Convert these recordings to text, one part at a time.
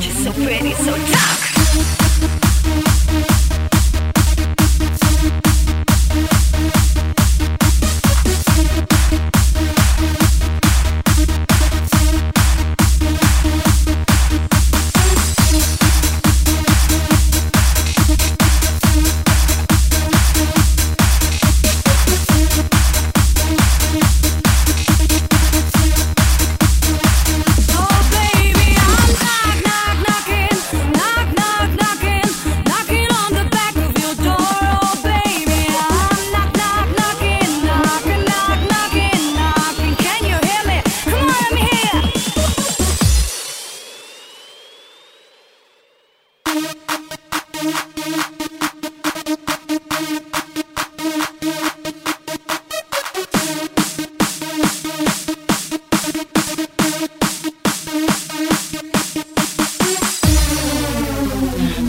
You're so pretty, so tough.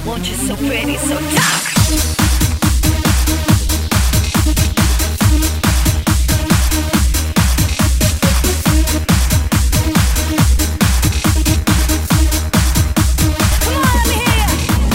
What is so pretty, so dark?